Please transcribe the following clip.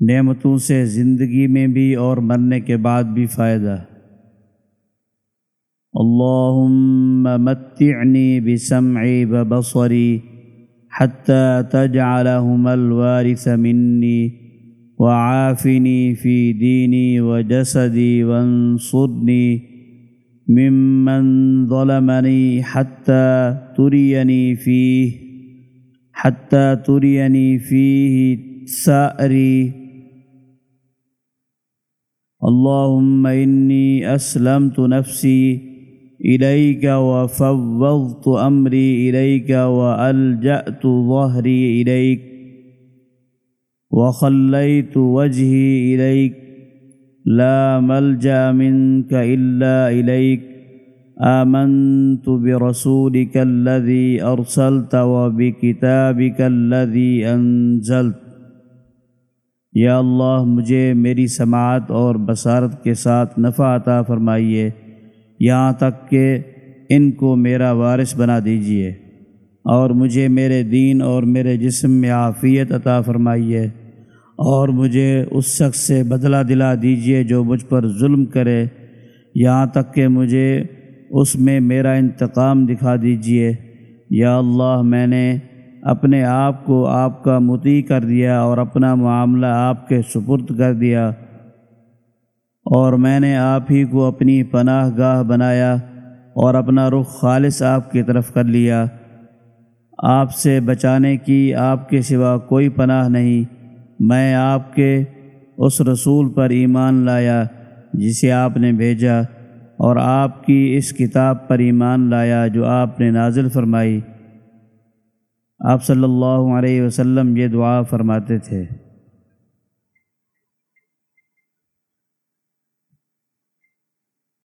نعمتوں سے زندگی میں بھی اور مرنے کے بعد بھی فائدہ۔ اللهم متعني بسمعي وبصري حتى تجعلهما الوارث مني وعافني في ديني وجسدي وانصرني ممن ظلمني حتى تريني فيه حتى تريني فيه سائري اللهم إني أسلمت نفسي إليك وفوضت أمري إليك وألجأت ظهري إليك وخليت وجهي إليك لا ملجأ منك إلا إليك آمنت برسولك الذي أرسلت وبكتابك الذي أنزلت یا اللہ مجھے میری سماعت اور بصارت کے ساتھ نفع عطا فرمائیے۔ یہاں تک کہ ان کو میرا وارث بنا دیجیے اور مجھے میرے دین اور میرے جسم میں عافیت عطا فرمائیے اور مجھے اس شخص سے بدلہ دلا دیجیے جو مجھ پر ظلم کرے۔ یہاں تک کہ مجھے اس میں میرا انتقام دکھا دیجیے۔ یا اللہ میں نے اپنے آپ کو آپ کا متی کر دیا اور اپنا معاملہ آپ کے سپرد کر دیا اور میں نے آپ ہی کو اپنی پناہ گاہ بنایا اور اپنا رخ خالص آپ کی طرف کر لیا۔ آپ سے بچانے کی آپ کے سوا کوئی پناہ نہیں۔ میں آپ کے اس رسول پر ایمان لایا جسے آپ نے بھیجا اور آپ کی اس کتاب پر ایمان لایا جو آپ نے نازل فرمائی۔ آپ صلی اللہ علیہ وسلم یہ دعا فرماتے تھے۔